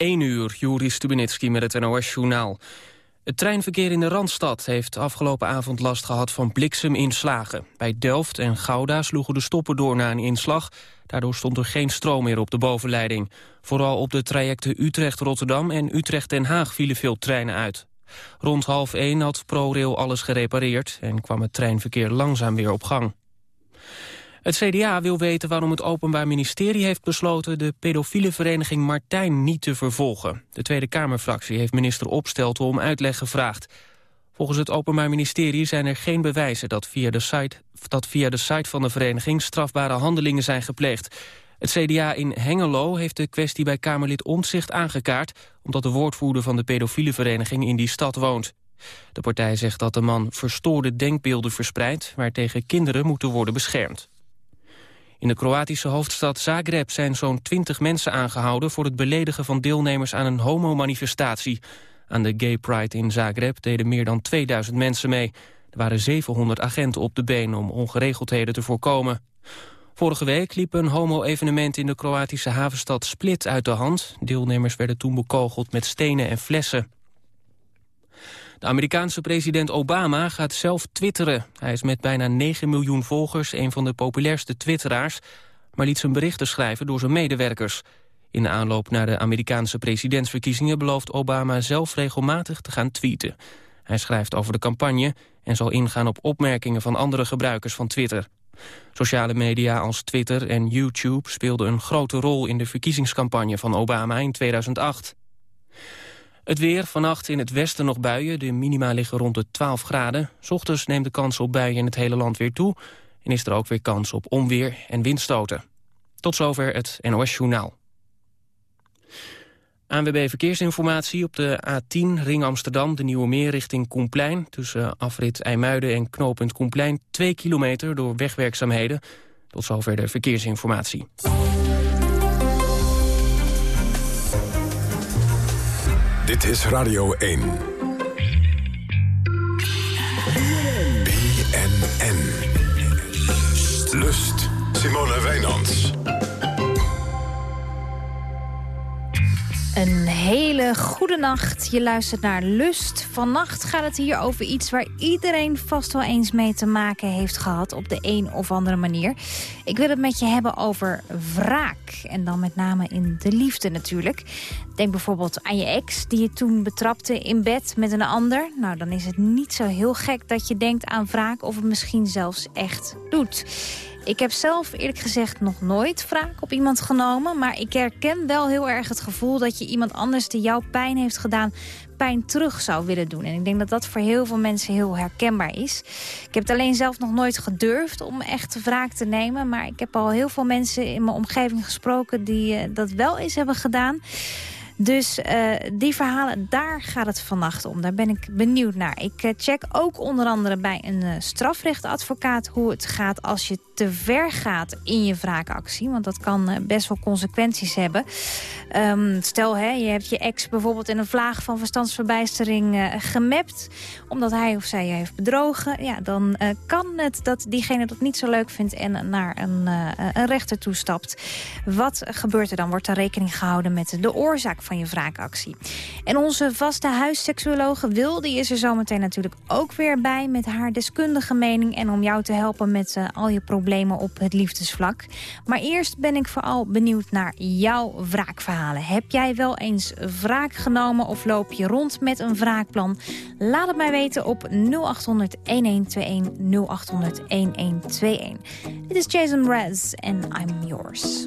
1 uur, Juri Stubenitski met het NOS-journaal. Het treinverkeer in de Randstad heeft afgelopen avond last gehad van blikseminslagen. Bij Delft en Gouda sloegen de stoppen door na een inslag. Daardoor stond er geen stroom meer op de bovenleiding. Vooral op de trajecten Utrecht-Rotterdam en Utrecht-Den Haag vielen veel treinen uit. Rond half 1 had ProRail alles gerepareerd en kwam het treinverkeer langzaam weer op gang. Het CDA wil weten waarom het Openbaar Ministerie heeft besloten... de pedofiele vereniging Martijn niet te vervolgen. De Tweede Kamerfractie heeft minister Opstelten om uitleg gevraagd. Volgens het Openbaar Ministerie zijn er geen bewijzen... Dat via, de site, dat via de site van de vereniging strafbare handelingen zijn gepleegd. Het CDA in Hengelo heeft de kwestie bij Kamerlid Omtzigt aangekaart... omdat de woordvoerder van de pedofiele vereniging in die stad woont. De partij zegt dat de man verstoorde denkbeelden verspreidt... waar tegen kinderen moeten worden beschermd. In de Kroatische hoofdstad Zagreb zijn zo'n 20 mensen aangehouden... voor het beledigen van deelnemers aan een homomanifestatie. Aan de Gay Pride in Zagreb deden meer dan 2000 mensen mee. Er waren 700 agenten op de been om ongeregeldheden te voorkomen. Vorige week liep een homo-evenement in de Kroatische havenstad Split uit de hand. Deelnemers werden toen bekogeld met stenen en flessen. De Amerikaanse president Obama gaat zelf twitteren. Hij is met bijna 9 miljoen volgers een van de populairste twitteraars... maar liet zijn berichten schrijven door zijn medewerkers. In de aanloop naar de Amerikaanse presidentsverkiezingen... belooft Obama zelf regelmatig te gaan tweeten. Hij schrijft over de campagne en zal ingaan op opmerkingen van andere gebruikers van Twitter. Sociale media als Twitter en YouTube speelden een grote rol in de verkiezingscampagne van Obama in 2008. Het weer, vannacht in het westen nog buien. De minima liggen rond de 12 graden. Ochtends neemt de kans op buien in het hele land weer toe. En is er ook weer kans op onweer en windstoten. Tot zover het NOS Journaal. ANWB Verkeersinformatie op de A10 Ring Amsterdam... de Nieuwe Meer richting Koenplein. Tussen afrit IJmuiden en knooppunt Koenplein... 2 kilometer door wegwerkzaamheden. Tot zover de verkeersinformatie. Dit is Radio 1. BNN. Lust. Simone Wijnands. Een hele goede nacht. Je luistert naar Lust. Vannacht gaat het hier over iets waar iedereen vast wel eens mee te maken heeft gehad op de een of andere manier. Ik wil het met je hebben over wraak. En dan met name in de liefde natuurlijk. Denk bijvoorbeeld aan je ex die je toen betrapte in bed met een ander. Nou, dan is het niet zo heel gek dat je denkt aan wraak of het misschien zelfs echt doet. Ik heb zelf eerlijk gezegd nog nooit wraak op iemand genomen. Maar ik herken wel heel erg het gevoel dat je iemand anders die jou pijn heeft gedaan pijn terug zou willen doen. En ik denk dat dat voor heel veel mensen heel herkenbaar is. Ik heb het alleen zelf nog nooit gedurfd om echt wraak te nemen. Maar ik heb al heel veel mensen in mijn omgeving gesproken die uh, dat wel eens hebben gedaan. Dus uh, die verhalen, daar gaat het vannacht om. Daar ben ik benieuwd naar. Ik uh, check ook onder andere bij een uh, strafrechtadvocaat... hoe het gaat als je te ver gaat in je wraakactie. Want dat kan best wel consequenties hebben. Um, stel, hè, je hebt je ex bijvoorbeeld in een vlaag van verstandsverbijstering gemapt... omdat hij of zij je heeft bedrogen. Ja, dan kan het dat diegene dat niet zo leuk vindt... en naar een, een rechter toestapt. Wat gebeurt er dan? Wordt er rekening gehouden met de oorzaak van je wraakactie. En onze vaste huisseksuologe Wil, die is er zometeen natuurlijk ook weer bij... met haar deskundige mening en om jou te helpen met uh, al je problemen op het liefdesvlak. Maar eerst ben ik vooral benieuwd naar jouw wraakverhalen. Heb jij wel eens wraak genomen of loop je rond met een wraakplan? Laat het mij weten op 0800-1121, 0800-1121. Dit is Jason Rez en I'm Yours.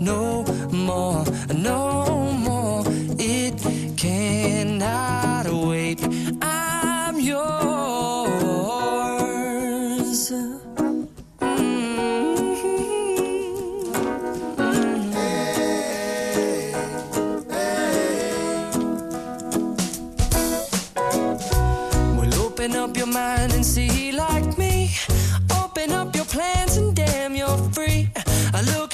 no more, no more. It cannot wait. I'm yours. Mm -hmm. open up your mind and see like me. Open up your plans and damn, you're free. I look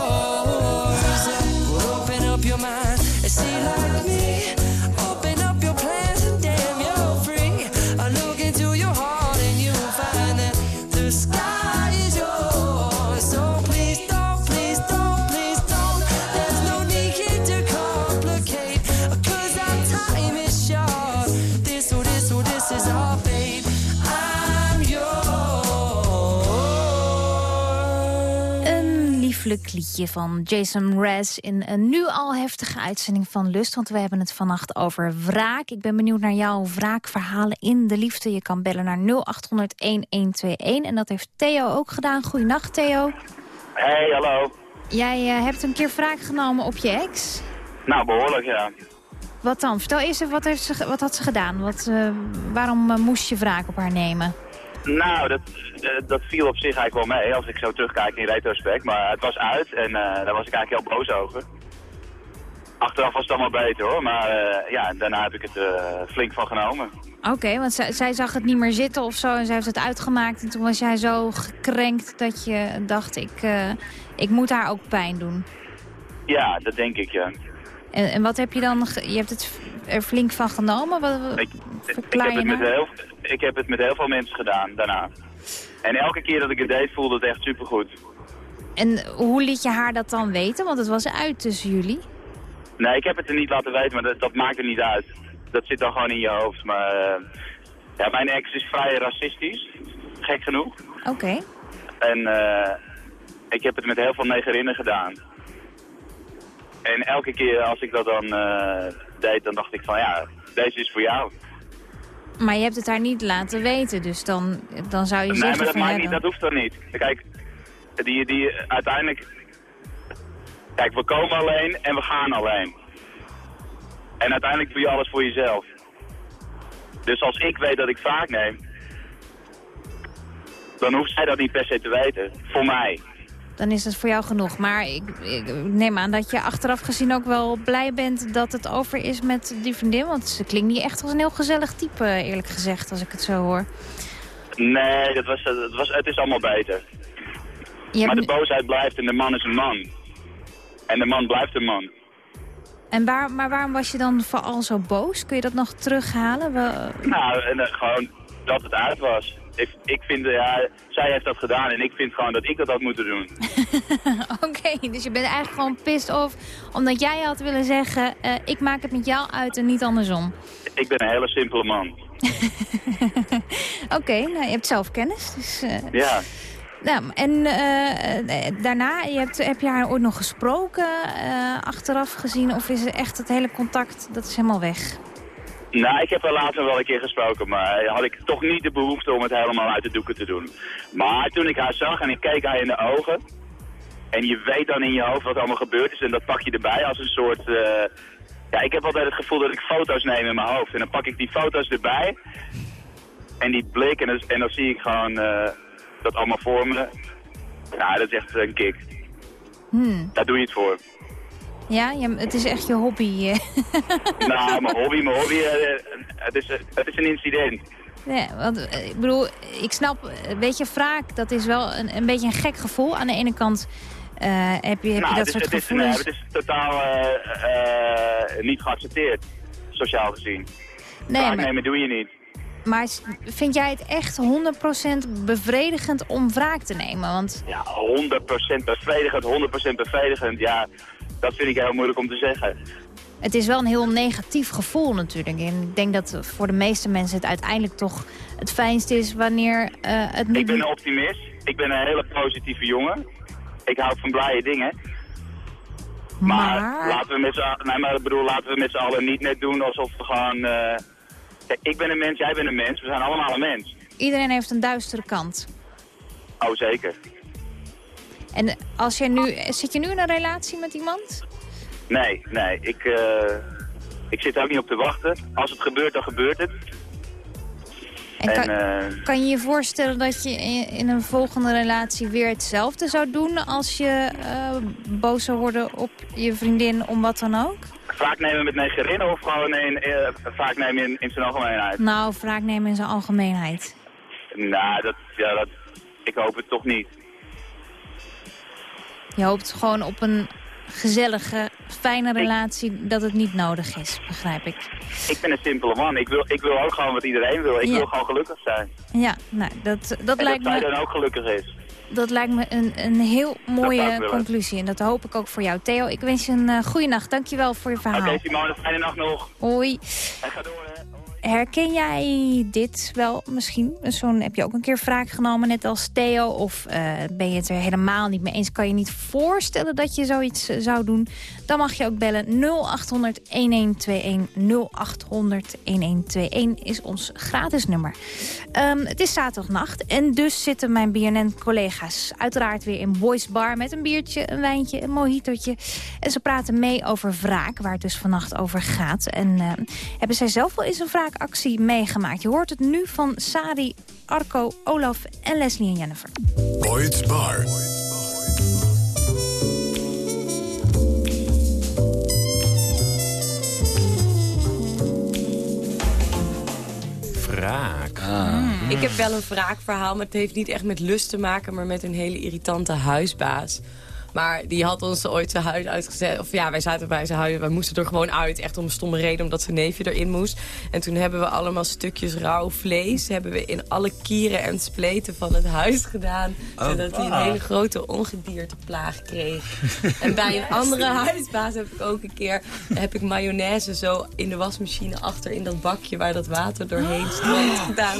Lieflijk liedje van Jason Mraz in een nu al heftige uitzending van Lust. Want we hebben het vannacht over wraak. Ik ben benieuwd naar jouw wraakverhalen in de liefde. Je kan bellen naar 0800-1121. En dat heeft Theo ook gedaan. Goedenacht Theo. Hey, hallo. Jij eh, hebt een keer wraak genomen op je ex. Nou, behoorlijk, ja. Wat dan? Vertel eerst even, wat, heeft ze, wat had ze gedaan? Wat, eh, waarom eh, moest je wraak op haar nemen? Nou, dat, eh, dat viel op zich eigenlijk wel mee, als ik zo terugkijk in retrospect. Maar het was uit en eh, daar was ik eigenlijk heel boos over. Achteraf was het allemaal beter hoor, maar eh, ja, daarna heb ik het flink van genomen. Oké, want zij, zij zag het niet meer zitten of zo en zij heeft het uitgemaakt. En toen was jij zo gekrenkt dat je dacht, ik, ik moet haar ook pijn doen. Ja, dat denk ik, ja. En, en wat heb je dan, je hebt het er flink van genomen? Wat, Ik, ik, heb het met nou? heel, ik heb het met heel veel mensen gedaan daarna. En elke keer dat ik het deed, voelde het echt supergoed. En hoe liet je haar dat dan weten? Want het was uit tussen jullie. Nee, ik heb het er niet laten weten, maar dat, dat maakt er niet uit. Dat zit dan gewoon in je hoofd. Maar eh, ja, mijn ex is vrij racistisch, gek genoeg. Oké. En eh, ik heb het met heel veel negerinnen gedaan. En elke keer als ik dat dan eh, deed, dan dacht ik van ja, deze is voor jou. Maar je hebt het haar niet laten weten, dus dan, dan zou je nee, zeggen maar dat maakt niet, dat hoeft dan niet. Kijk, die, die uiteindelijk... Kijk, we komen alleen en we gaan alleen. En uiteindelijk doe je alles voor jezelf. Dus als ik weet dat ik vaak neem, dan hoeft zij dat niet per se te weten. Voor mij. Dan is het voor jou genoeg. Maar ik, ik neem aan dat je achteraf gezien ook wel blij bent dat het over is met die vriendin. Want ze klinkt niet echt als een heel gezellig type, eerlijk gezegd, als ik het zo hoor. Nee, dat was, dat was, het is allemaal beter. Je Maar de boosheid blijft en de man is een man. En de man blijft een man. en waar, maar waarom was je dan vooral zo boos? Kun je dat nog terughalen? We- Nou, en, eh, gewoon dat het uit was. Ik, ik vind, ja, zij heeft dat gedaan en ik vind gewoon dat ik dat had moeten doen. Oké, dus je bent eigenlijk gewoon pissed off omdat jij had willen zeggen... eh, ik maak het met jou uit en niet andersom. Ik ben een hele simpele man. Oké, nou, je hebt zelf kennis. Dus, eh, Ja. nou, en eh, daarna, je hebt, heb je haar ooit nog gesproken, achteraf gezien? Of is er echt het hele contact, dat is helemaal weg? Nou, ik heb er later wel een keer gesproken, maar had ik toch niet de behoefte om het helemaal uit de doeken te doen. Maar toen ik haar zag en ik keek haar in de ogen, en je weet dan in je hoofd wat allemaal gebeurd is en dat pak je erbij als een soort... eh, ja, ik heb altijd het gevoel dat ik foto's neem in mijn hoofd en dan pak ik die foto's erbij en die blik en dan, en dan zie ik gewoon eh, dat allemaal voor me. Nou, dat is echt een kick. Hmm. Daar doe je het voor. Ja, ja, het is echt je hobby. eh. nou, mijn hobby, mijn hobby, eh, het, is, het is een incident. Nee, want eh, ik bedoel, ik snap, eh, weet je, wraak, dat is wel een, een beetje een gek gevoel. Aan de ene kant eh, heb je, heb nou, je dat het, is, soort het, is, nee, gevoelens. het is totaal eh, eh, niet geaccepteerd, sociaal gezien. nee, Wraak maar, nemen doe je niet. maar vind jij het echt 100% bevredigend om wraak te nemen? Want Ja, 100% bevredigend, 100% bevredigend. Ja, dat vind ik heel moeilijk om te zeggen. het is wel een heel negatief gevoel natuurlijk. En ik denk dat voor de meeste mensen het uiteindelijk toch het fijnst is wanneer eh, het Ik ben een optimist. Ik ben een hele positieve jongen. Ik hou van blije dingen. Maar, maar... laten we met z'n allen, nee, maar ik bedoel, laten we met z'n allen niet net doen alsof we gewoon... eh, Kijk, ik ben een mens, jij bent een mens. We zijn allemaal een mens. Iedereen heeft een duistere kant. Oh, zeker. En als jij nu, zit je nu in een relatie met iemand? Nee, nee. Ik, eh, ik zit ook niet op te wachten. Als het gebeurt, dan gebeurt het. En En, kan, eh, kan je je voorstellen dat je in, in een volgende relatie weer hetzelfde zou doen... als je eh, boos zou worden op je vriendin om wat dan ook? vaak nemen met negerinnen of gewoon in, vaak nemen in, in zijn algemeenheid? Nou, wraak nemen in zijn algemeenheid. Nou, dat, ja, dat, ik hoop het toch niet. Je hoopt gewoon op een gezellige, fijne relatie dat het niet nodig is, begrijp ik. Ik ben een simpele man. Ik wil, ik wil ook gewoon wat iedereen wil. Ik Ja. wil gewoon gelukkig zijn. Ja, nou, dat, dat, en dat lijkt, zij me, dan ook gelukkig is. dat lijkt me een, een heel mooie conclusie. En dat hoop ik ook voor jou. Theo, ik wens je een uh, goede nacht. Dankjewel voor je Oké, verhaal. Simone, fijne nacht nog. Hoi. En ga door, hè. Herken jij dit wel misschien? Zo'n heb je ook een keer wraak genomen, net als Theo? Of eh, ben je het er helemaal niet mee eens? Kan je niet voorstellen dat je zoiets eh, zou doen? Dan mag je ook bellen 0800-1121. 0800-1121 is ons gratis nummer. Ehm, het is zaterdagnacht en dus zitten mijn BNN-collega's uiteraard weer in Boys Bar... met een biertje, een wijntje, een mojitootje. En ze praten mee over wraak, waar het dus vannacht over gaat. En eh, hebben zij zelf wel eens een wraakactie meegemaakt? Je hoort het nu van Sari, Arco, Olaf en Leslie en Jennifer. Boyd's Bar. Wraak. Ik heb wel een wraakverhaal, maar het heeft niet echt met lust te maken... maar met een hele irritante huisbaas. Maar die had ons ooit zijn huis uitgezet. Of ja, wij zaten bij zijn huis. Wij moesten er gewoon uit. Echt om een stomme reden, omdat zijn neefje erin moest. En toen hebben we allemaal stukjes rauw vlees... hebben we in alle kieren en spleten van het huis gedaan. zodat hij een hele grote ongedierteplaag kreeg. en bij een andere huisbaas heb ik ook een keer... heb ik mayonaise zo in de wasmachine achter in dat bakje... waar dat water doorheen stroomt gedaan.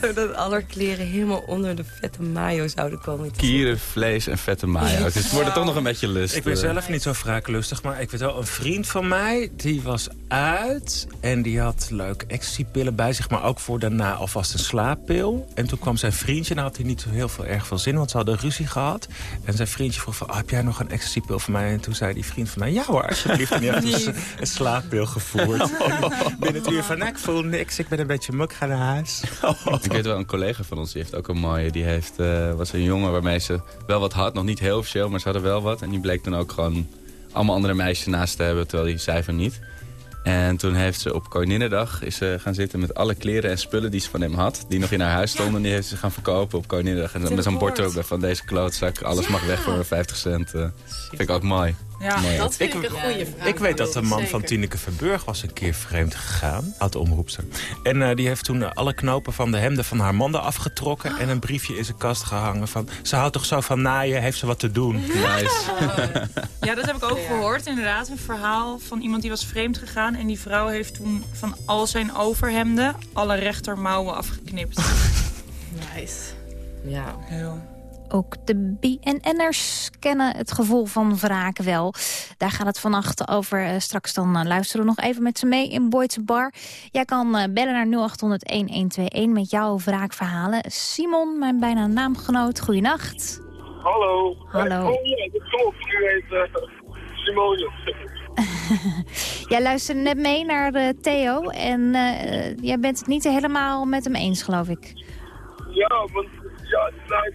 Zodat alle kleren helemaal onder de vette mayo zouden komen te Kieren, vlees en vette mayo. Dus het wordt toch nog een beetje lust. Ik ben eh. zelf niet zo wraaklustig, maar ik weet wel, een vriend van mij... die was uit en die had leuke ecstasypillen bij zich... maar ook voor daarna alvast een slaappil. En toen kwam zijn vriendje, nou had hij niet zo heel veel erg veel zin... want ze hadden ruzie gehad. En zijn vriendje vroeg van, oh, heb jij nog een ecstasypil voor mij? En toen zei die vriend van mij, ja hoor, alsjeblieft. En die heeft een, een slaappil gevoerd. Binnen het uur van, nou, ik voel niks, ik ben een beetje muk, ga naar huis. Ik weet wel, een collega van ons die heeft ook een mooie. Die heeft, eh, was een jongen waarmee ze wel wat had. Nog niet heel officieel, maar ze hadden wel wat. En die bleek dan ook gewoon allemaal andere meisjes naast te hebben. Terwijl die zei van niet. En toen heeft ze op Koninginnedag is ze gaan zitten met alle kleren en spullen die ze van hem had. Die nog in haar huis stonden. En die heeft ze gaan verkopen op Koninginnedag. En met zo'n bord ook van deze klootzak. Alles mag weg voor 50 cent. eh. vind ik ook mooi. Ja, Dat vind Ik- ik, een goede vraag. Ik weet dat de man van. Tineke Verburg was een keer vreemd gegaan. Had de omroepster. En eh, die heeft toen eh, alle knopen van de hemden van haar man afgetrokken. En een briefje in zijn kast gehangen van... Ze houdt toch zo van naaien, heeft ze wat te doen. Nice. Ja, dat heb ik ook gehoord. Inderdaad, een verhaal van iemand die was vreemd gegaan. En die vrouw heeft toen van al zijn overhemden alle rechtermouwen afgeknipt. Nice. Ja. Heel. Ook de BNN'ers kennen het gevoel van wraak wel. Daar gaat het vannacht over. Uh, straks dan uh, luisteren we nog even met ze mee in Boyd's Bar. Jij kan uh, bellen naar 0800-1121 met jouw wraakverhalen. Simon, mijn bijna naamgenoot, goeienacht. Hallo. Hallo. Oh ja, dat klopt. U heet Simone. jij luisterde net mee naar Theo en jij bent het niet helemaal met hem eens, geloof ik. Ja, want ja, nou,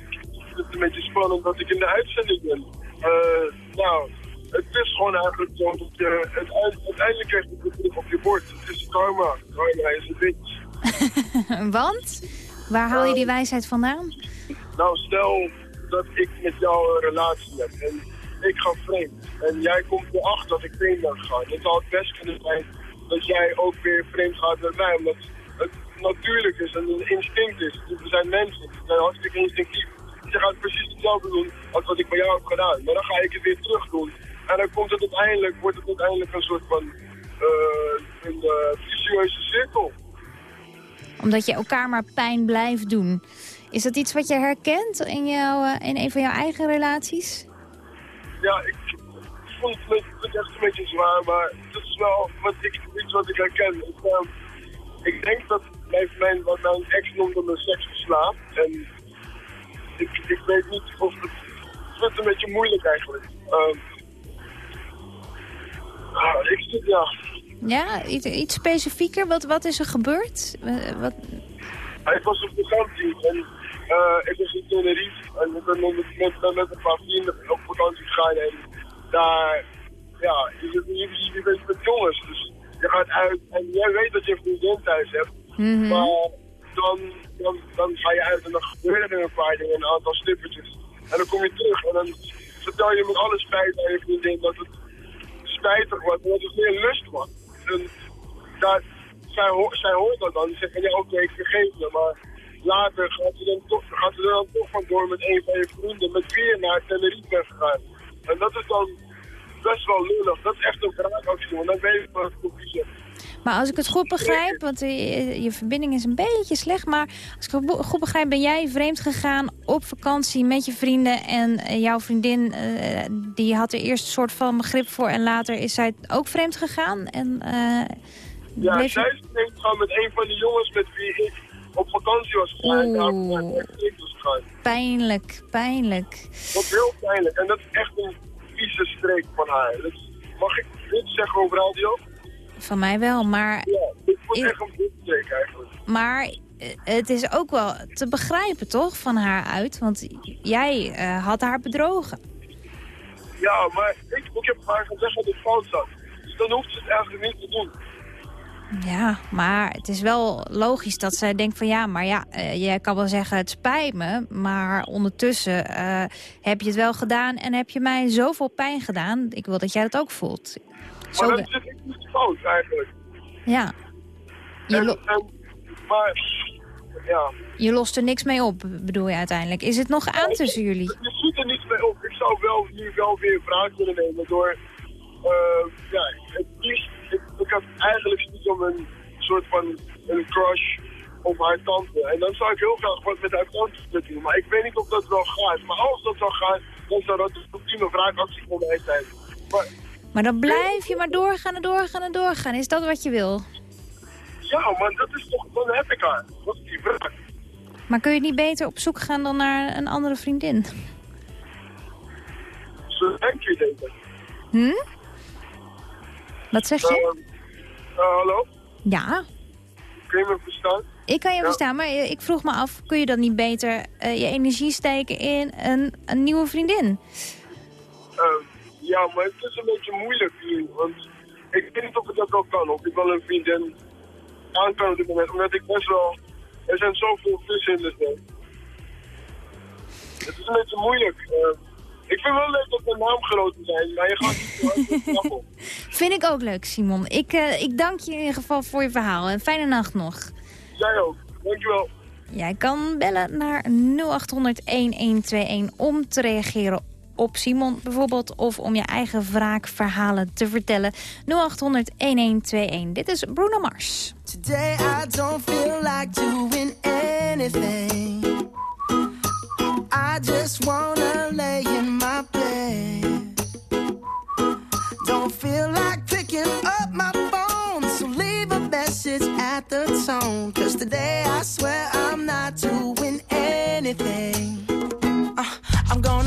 het is een beetje spannend dat ik in de uitzending ben. Uh, nou, het is gewoon eigenlijk zo dat je uiteindelijk krijg je het op je bord. Het is karma. Karma is een bitch. Want? Waar haal je die wijsheid vandaan? Nou, stel dat ik met jou een relatie heb en ik ga vreemd. En jij komt erachter dat ik vreemd ben gegaan. Het zou het best kunnen zijn dat jij ook weer vreemd gaat met mij. Omdat het natuurlijk is en een instinct is. We zijn mensen, we zijn hartstikke instinctief. Je gaat precies hetzelfde doen als wat ik bij jou heb gedaan. Maar dan ga ik het weer terug doen. En dan komt het uiteindelijk, wordt het uiteindelijk een soort van uh, een uh, vicieuze cirkel. Omdat je elkaar maar pijn blijft doen. Is dat iets wat je herkent in, jouw, uh, in een van jouw eigen relaties? Ja, ik, vond het, het echt een beetje zwaar, maar het is wel wat ik, iets wat ik herken. Ik, ik denk dat mijn, mijn, wat mijn ex noemde me seksverslaafd. En ik, ik weet niet of het... Het wordt een beetje moeilijk eigenlijk. Um, ah, ik zit, ja... Ja, iets, iets specifieker? Wat, wat is er gebeurd? Wat... Hij was op vakantie en uh, ik was in Tenerife en ik ben met, met, met een paar vrienden op vakantie gegaan en daar, ja, je, je, je, je bent met jongens, dus je gaat uit en jij weet dat je een vriendin thuis hebt, Mhm. maar dan, dan, dan ga je uit en dan gebeuren er een paar dingen, een aantal snippertjes. En dan kom je terug en dan vertel je met alle spijt aan je vriendin dat het spijtig en dat het meer lust was. En daar, zij, ho zij hoort dat dan. Die zegt van ja oké, ik vergeet je, maar later gaat ze, dan toch, gaat ze er dan toch vandoor met een van je vrienden met wie je naar Tenerife gegaan. En dat is dan best wel lullig. Dat is echt een wraakactie, want dan weet je wat ik je maar als ik het goed begrijp, want je, je, verbinding is een beetje slecht... maar als ik het goed begrijp, ben jij vreemd gegaan op vakantie met je vrienden... en eh, jouw vriendin, uh, die had er eerst een soort van begrip voor... en later is zij ook vreemd gegaan? En, uh, ja, bleef... zij is vreemd gegaan met een van de jongens met wie ik op vakantie was gegaan. Pijnlijk, pijnlijk. Dat is heel pijnlijk en dat is echt een vieze streek van haar. Dus mag ik dit zeggen over radio? Van mij wel, maar... Ja, ik vond echt een eigenlijk. Maar eh, het is ook wel te begrijpen, toch, van haar uit? Want jij uh, had haar bedrogen. Ja, maar ik, ik heb haar gezegd dat het fout zat. Dus dan hoeft ze het eigenlijk niet te doen. Ja, maar het is wel logisch dat zij denkt van ja, maar ja, uh, jij kan wel zeggen het spijt me. Maar ondertussen uh, heb je het wel gedaan en heb je mij zoveel pijn gedaan. Ik wil dat jij dat ook voelt. Maar dat ik niet fout eigenlijk. Ja. Je en, en, maar, ja. Je lost er niks mee op, bedoel je uiteindelijk. Is het nog aan tussen jullie? Je ziet er niets mee op. Ik zou wel nu wel weer vraag willen nemen door... Uh, ja, het liefst, ik, ik had eigenlijk niet om een soort van een crush op haar tante. En dan zou ik heel graag wat met haar tante willen doen. Maar ik weet niet of dat wel gaat. Maar als dat zou gaan, dan zou dat een ultieme wraakactie voor mij zijn. Maar maar dan blijf je maar doorgaan en doorgaan en doorgaan. Is dat wat je wil? Ja, maar dat is toch... Dan heb ik haar. Is die vraag? Maar kun je niet beter op zoek gaan dan naar een andere vriendin? Zo denk je. Hm? Wat zeg je? Uh, uh, hallo? Ja. Kun je me verstaan? Ik kan je ja. verstaan, maar ik vroeg me af... kun je dan niet beter uh, je energie steken in een, een nieuwe vriendin? Ja, maar het is een beetje moeilijk nu. Want ik weet niet of ik dat wel kan. Of ik wel een vriendin aan kan op dit moment. Omdat ik best wel... Er zijn zoveel tussen in de. Het is een beetje moeilijk. Uh, ik vind wel leuk dat mijn naamgenoten zijn. Maar je gaat niet zo Vind ik ook leuk, Simon. Ik, uh, ik dank je in ieder geval voor je verhaal. En fijne nacht nog. Jij ook. Dankjewel. Jij kan bellen naar 0800-1121 om te reageren op Simon bijvoorbeeld... of om je eigen wraakverhalen te vertellen. 0800-1121. Dit is Bruno Mars. Today I don't feel like doing anything. I just wanna lay in my bed. Don't feel like picking up my phone, so leave a message at the tone. Cause today I swear I'm not doing anything.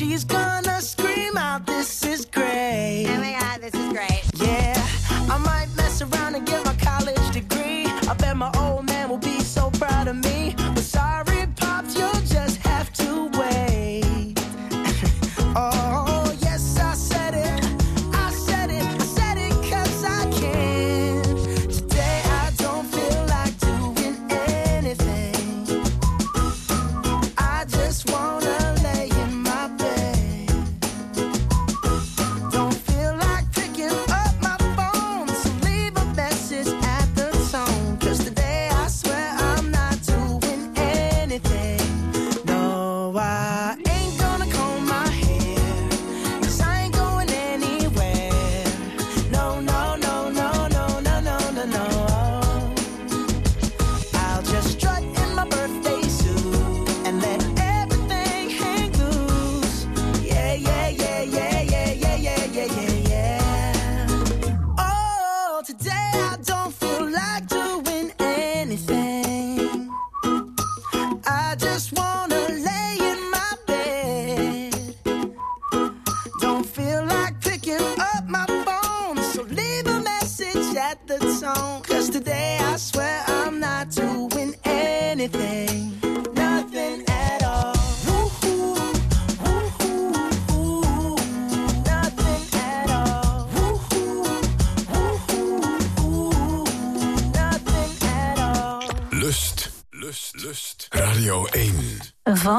she's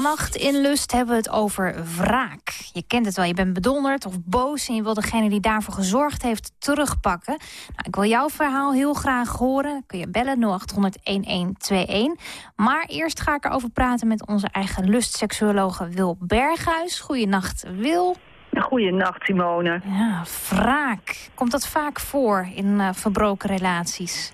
Vannacht in Lust hebben we het over wraak. Je kent het wel, je bent bedonderd of boos... en je wil degene die daarvoor gezorgd heeft terugpakken. Nou, ik wil jouw verhaal heel graag horen. Dan kun je bellen 0800-1121. Maar eerst ga ik erover praten met onze eigen lustseksuologe Wil Berghuis. Goeienacht, Wil. Goeienacht, Simone. Ja, wraak. Komt dat vaak voor in eh, verbroken relaties?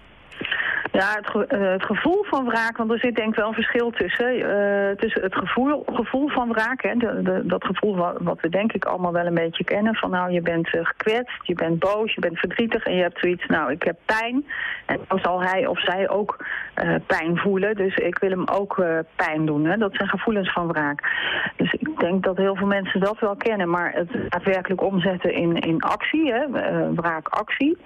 Ja, het, ge- eh, het gevoel van wraak, want er zit denk ik wel een verschil tussen. eh, tussen het gevoel, gevoel van wraak, hè, de, dat gevoel wat, we denk ik allemaal wel een beetje kennen. Van nou, je bent eh, gekwetst, je bent boos, je bent verdrietig en je hebt zoiets, nou, ik heb pijn. En dan zal hij of zij ook pijn voelen, dus ik wil hem ook pijn doen. Hè. Dat zijn gevoelens van wraak. Dus ik denk dat heel veel mensen dat wel kennen, maar het daadwerkelijk omzetten in, in actie, hè, wraakactie...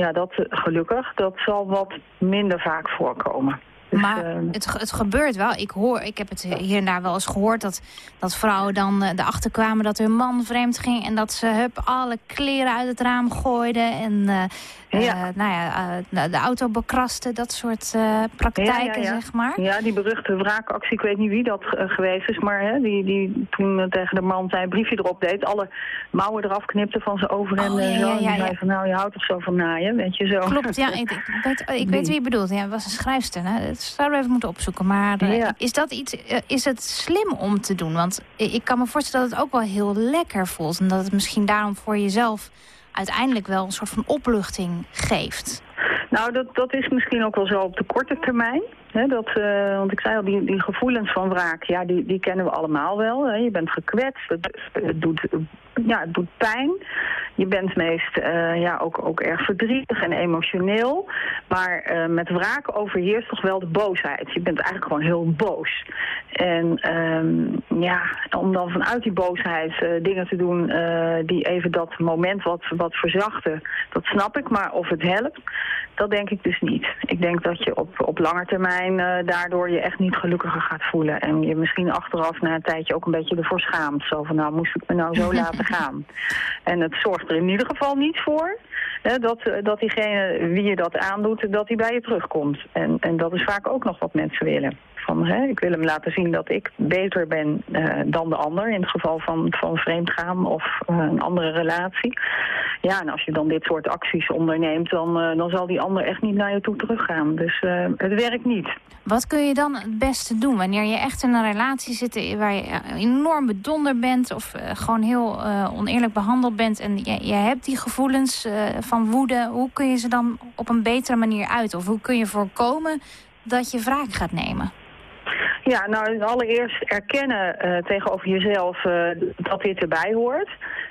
Ja, dat eh, gelukkig, dat zal wat minder vaak voorkomen. Dus, Maar eh, het, het gebeurt wel. Ik, hoor, ik heb het hier en daar wel eens gehoord... dat, dat vrouwen dan eh, erachter kwamen dat hun man vreemd ging... en dat ze hup, alle kleren uit het raam gooiden... en eh, eh, nou ja, eh, de auto bekrasten. Dat soort eh, praktijken, zeg maar. Ja, die beruchte wraakactie, ik weet niet wie dat geweest is, maar hè, die, die toen tegen de man zijn briefje erop deed, alle mouwen eraf knipte van zijn overhemden Oh, ja, en zo. ja, en ja, die zei ja. van, nou, je houdt toch zo van naaien, weet je zo. Klopt, ja. Ik, ik weet, ik weet wie je bedoelt. Ja, het was een schrijfster. Hè? Dat zouden we even moeten opzoeken. Maar is dat iets, is het slim om te doen? Want ik kan me voorstellen dat het ook wel heel lekker voelt. En dat het misschien daarom voor jezelf uiteindelijk wel een soort van opluchting geeft. Nou, dat, dat is misschien ook wel zo op de korte termijn. Dat, eh, want ik zei al, die, die gevoelens van wraak, ja, die, die kennen we allemaal wel. Hè. Je bent gekwetst, het, het doet, ja, het doet pijn. Je bent meest eh, ja, ook, ook erg verdrietig en emotioneel. Maar eh, met wraak overheerst toch wel de boosheid. Je bent eigenlijk gewoon heel boos. En ehm, ja, om dan vanuit die boosheid dingen te doen die even dat moment wat, wat verzachten, dat snap ik. Maar of het helpt, dat denk ik dus niet. Ik denk dat je op, op lange termijn uh, daardoor je echt niet gelukkiger gaat voelen. En je misschien achteraf na een tijdje ook een beetje ervoor schaamt. Zo van, nou moest ik me nou zo laten gaan. En het zorgt er in ieder geval niet voor hè, dat, dat diegene wie je dat aandoet, dat hij bij je terugkomt. En, en dat is vaak ook nog wat mensen willen. Van, hè, ik wil hem laten zien dat ik beter ben uh, dan de ander in het geval van, van vreemdgaan of uh, een andere relatie. Ja, en als je dan dit soort acties onderneemt, dan, uh, dan zal die ander echt niet naar je toe teruggaan. Dus het werkt niet. Wat kun je dan het beste doen wanneer je echt in een relatie zit waar je enorm bedonder bent of gewoon heel oneerlijk behandeld bent en je, je hebt die gevoelens van woede, hoe kun je ze dan op een betere manier uit? Of hoe kun je voorkomen dat je wraak gaat nemen? Ja, nou allereerst erkennen uh, tegenover jezelf uh, dat dit erbij hoort.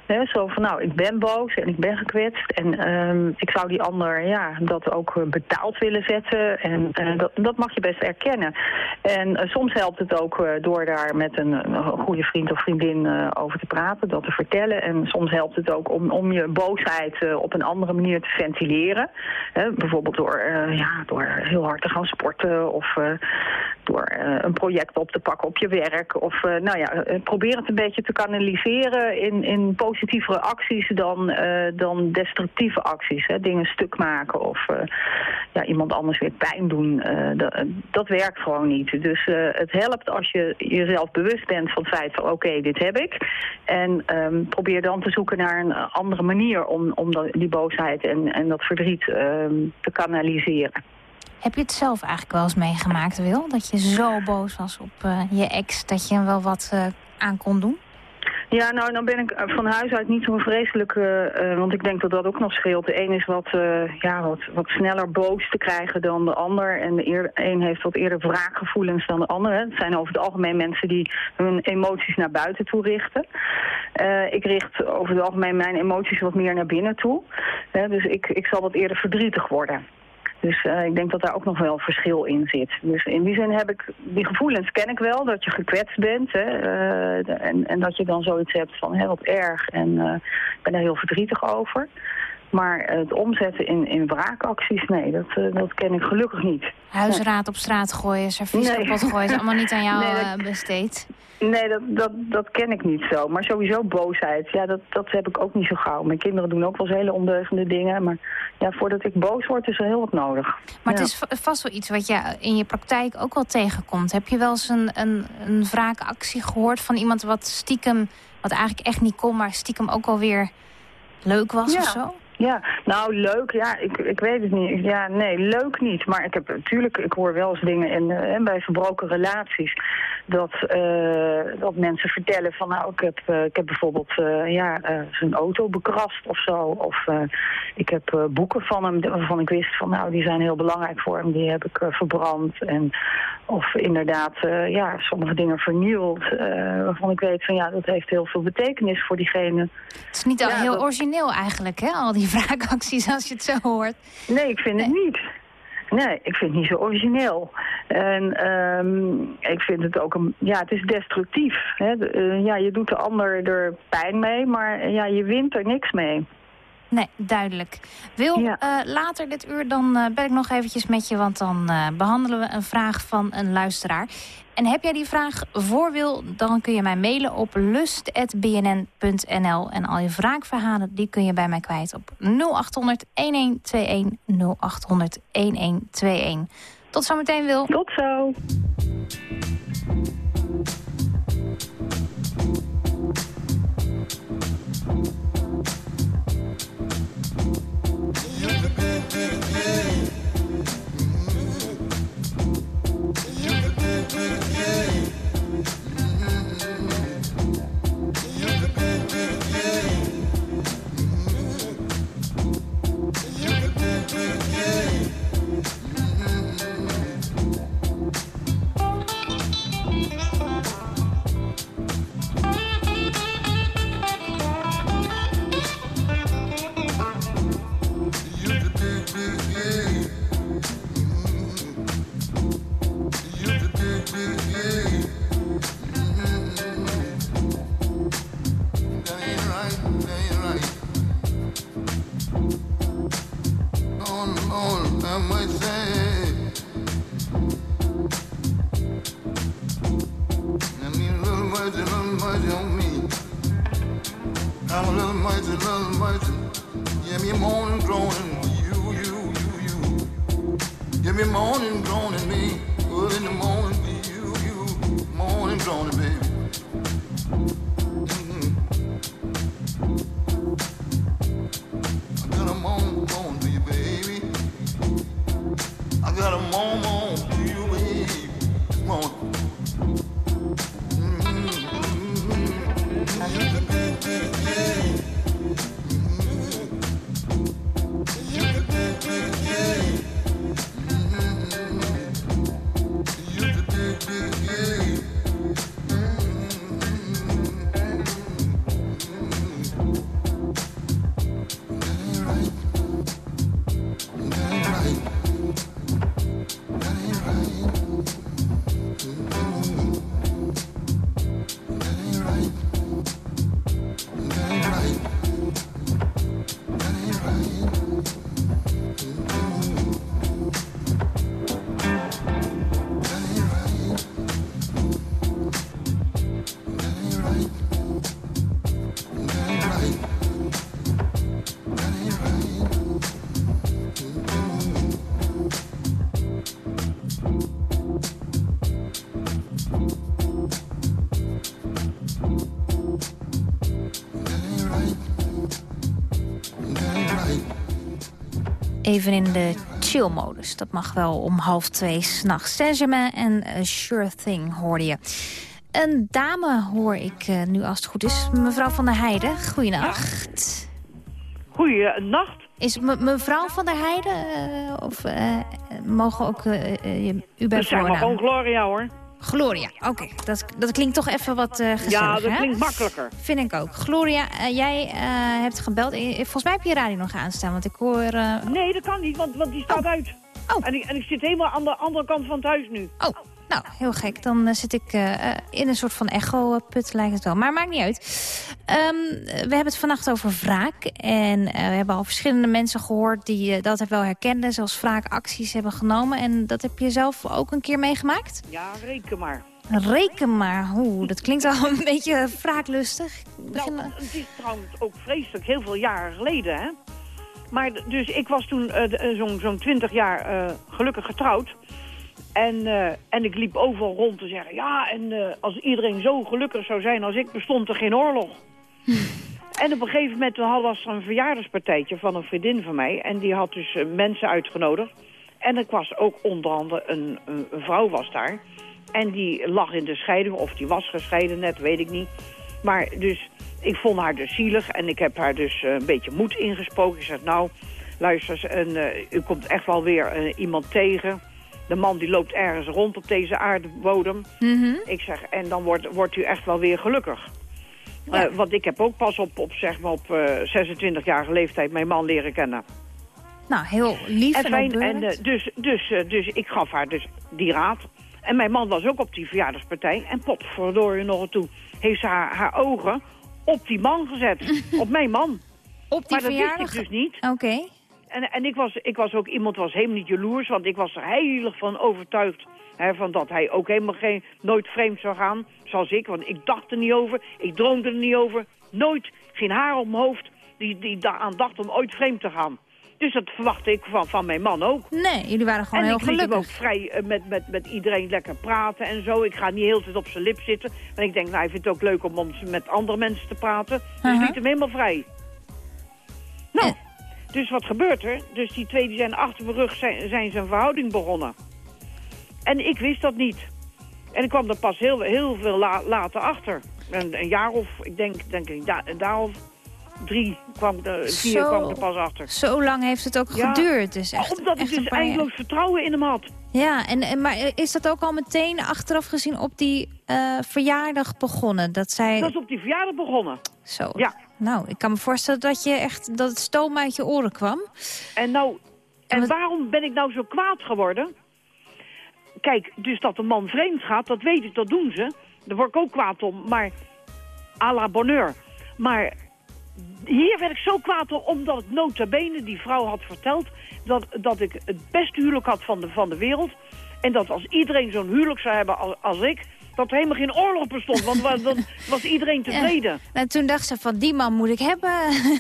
Zo van, nou, ik ben boos en ik ben gekwetst. En um, ik zou die ander ja, dat ook betaald willen zetten. En uh, dat, dat mag je best erkennen. En uh, soms helpt het ook door daar met een, goede vriend of vriendin over te praten, dat te vertellen. En soms helpt het ook om, om je boosheid op een andere manier te ventileren. He, bijvoorbeeld door, ja, door heel hard te gaan sporten of door een project op te pakken op je werk. Of nou ja, probeer het een beetje te kanaliseren in, in positievere acties dan, uh, dan destructieve acties. Hè? Dingen stuk maken of uh, ja, iemand anders weer pijn doen. Uh, dat, dat werkt gewoon niet. Dus het helpt als je jezelf bewust bent van het feit van oké, dit heb ik. En um, probeer dan te zoeken naar een andere manier om, om die boosheid en, en dat verdriet um, te kanaliseren. Heb je het zelf eigenlijk wel eens meegemaakt, Wil? Dat je zo boos was op je ex dat je hem wel wat aan kon doen? Ja, nou, dan ben ik van huis uit niet zo'n vreselijke, uh, want ik denk dat dat ook nog scheelt. De een is wat, uh, ja, wat, wat sneller boos te krijgen dan de ander. En de eer, een heeft wat eerder wraakgevoelens dan de ander. Het zijn over het algemeen mensen die hun emoties naar buiten toe richten. Ik richt over het algemeen mijn emoties wat meer naar binnen toe. dus ik, ik zal wat eerder verdrietig worden. Dus uh, ik denk dat daar ook nog wel verschil in zit. Dus in die zin heb ik, die gevoelens ken ik wel, dat je gekwetst bent. Hè, uh, en, en dat je dan zoiets hebt van, hè, wat erg en uh, ben daar heel verdrietig over. Maar het omzetten in, in wraakacties, nee, dat, uh, dat ken ik gelukkig niet. Huisraad op straat gooien, servies nee. kapot gooien, is allemaal niet aan jou nee, dat, besteed. Nee, dat, dat, dat ken ik niet zo. Maar sowieso boosheid, ja, dat, dat heb ik ook niet zo gauw. Mijn kinderen doen ook wel eens hele ondeugende dingen. Maar ja, voordat ik boos word is er heel wat nodig. Maar ja. het is vast wel iets wat je in je praktijk ook wel tegenkomt. Heb je wel eens een, een, een wraakactie gehoord van iemand wat stiekem... wat eigenlijk echt niet kon, maar stiekem ook alweer leuk was ja. of zo? Ja, nou leuk, ja, ik, ik weet het niet. Ja, nee, leuk niet. Maar ik heb natuurlijk, ik hoor wel eens dingen in, uh, bij verbroken relaties. Dat, uh, dat mensen vertellen van nou, ik heb, uh, ik heb bijvoorbeeld ja, zijn auto bekrast of zo. Of ik heb boeken van hem waarvan ik wist van nou, die zijn heel belangrijk voor hem. Die heb ik verbrand. En, of inderdaad, ja, sommige dingen vernield. waarvan ik weet van ja, dat heeft heel veel betekenis voor diegene. Het is niet al ja, heel dat... origineel eigenlijk, hè, al die wraakacties als je het zo hoort. Nee, ik vind nee. het niet. Nee, ik vind het niet zo origineel. En um, ik vind het ook een... Ja, het is destructief. Hè? De, uh, ja, je doet de ander er pijn mee, maar ja, je wint er niks mee. Nee, duidelijk. Wil, ja. uh, later dit uur dan uh, ben ik nog eventjes met je... want dan behandelen we een vraag van een luisteraar. En heb jij die vraag voor Wil, dan kun je mij mailen op lust.bnn.nl. En al je wraakverhalen die kun je bij mij kwijt op 0800 1121 0800 1121. Tot zometeen, Wil. Tot zo. Even in de chill-modus. Dat mag wel om half twee s'nachts. Saint-Germain en A Sure Thing hoorde je. Een dame hoor ik eh, nu als het goed is. Mevrouw van der Heijden, goeienacht. Goeienacht. Is me- mevrouw van der Heijden? eh, of eh, mogen ook eh, eh, u bij Dat zeg maar voornaam? gewoon Gloria hoor. Gloria, oké. Dat, dat klinkt toch even wat eh gezelliger, Ja, dat hè? klinkt makkelijker. Vind ik ook. Gloria, eh, jij eh, hebt gebeld. Volgens mij heb je je radio nog aanstaan, want ik hoor... Nee, dat kan niet, want, want die staat uit. Oh. En, ik, en ik zit helemaal aan de andere kant van het huis nu. Oh, nou, heel gek. Dan eh, zit ik eh, eh, in een soort van echo-put, lijkt het wel. Maar maakt niet uit. Ehm, we hebben het vannacht over wraak. En we hebben al verschillende mensen gehoord die dat wel herkenden. Zelfs wraakacties hebben genomen. En dat heb je zelf ook een keer meegemaakt? Ja, reken maar. Reken maar. Hoe, dat klinkt al een beetje wraaklustig. Begin- Nou, het is trouwens ook vreselijk heel veel jaren geleden, hè. Maar dus ik was toen zo'n zo'n twintig jaar gelukkig getrouwd. En, eh, en ik liep overal rond te zeggen... ja, en eh, als iedereen zo gelukkig zou zijn als ik, bestond er geen oorlog. En op een gegeven moment was er een verjaardagspartijtje van een vriendin van mij. En die had dus eh, mensen uitgenodigd. En ik was ook onder andere een, een, een vrouw was daar. En die lag in de scheiding, of die was gescheiden net, weet ik niet. Maar dus, ik vond haar dus zielig en ik heb haar dus een beetje moed ingesproken. Ik zeg, nou, luister en, u komt echt wel weer iemand tegen. De man die loopt ergens rond op deze aardbodem. Mhm. Ik zeg, en dan wordt, wordt u echt wel weer gelukkig. Eh, want ik heb ook pas op, op, zeg maar op eh 26-jarige leeftijd mijn man leren kennen. Nou, heel lief en, fijn, en eh, dus, dus, eh, dus ik gaf haar dus die raad. En mijn man was ook op die verjaardagspartij. En potverdorie nog en toe heeft ze haar, haar ogen op die man gezet. op mijn man. Op die maar dat verjaardag? wist ik dus niet. Oké. En, en ik, was, ik was ook iemand, was helemaal niet jaloers. Want ik was er heilig van overtuigd. Hè, van dat hij ook helemaal geen, nooit vreemd zou gaan. Zoals ik. Want ik dacht er niet over. Ik droomde er niet over. Nooit. Geen haar op mijn hoofd. Die, die daaraan dacht om ooit vreemd te gaan. Dus dat verwachtte ik van, van mijn man ook. Nee, jullie waren gewoon en heel ik liet hem gelukkig. ook vrij eh, met, met, met iedereen lekker praten en zo. Ik ga niet heel tijd op zijn lip zitten. Want ik denk, nou, hij vindt het ook leuk om, om met andere mensen te praten. Dus ik liet hem helemaal vrij. Nou, dus wat gebeurt er? Dus die twee die zijn achter mijn rug zijn, zijn zijn verhouding begonnen. En ik wist dat niet. En ik kwam er pas heel, heel veel la- later achter. Een, een jaar of, ik denk, denk een, ja, een jaar of drie kwam ik er, vier Zo- kwam ik er pas achter. Zo lang heeft het ook Ja, geduurd. Dus echt, Omdat ik echt een dus eindeloos vertrouwen in hem had. Ja, en, en, maar is dat ook al meteen achteraf gezien op die eh, verjaardag begonnen? Dat zij... Dat is op die verjaardag begonnen. Zo. Ja. Nou, ik kan me voorstellen dat je echt dat het stoom uit je oren kwam. En, nou, en waarom ben ik nou zo kwaad geworden? Kijk, dus dat een man vreemd gaat, dat weet ik, dat doen ze. Daar word ik ook kwaad om, maar à la bonheur. Maar hier werd ik zo kwaad om, omdat ik nota bene die vrouw had verteld... dat, dat ik het beste huwelijk had van de, van de wereld. En dat als iedereen zo'n huwelijk zou hebben als, als ik... dat er helemaal geen oorlog bestond. Want wa- dan was iedereen tevreden. En toen dacht ze van, die man moet ik hebben,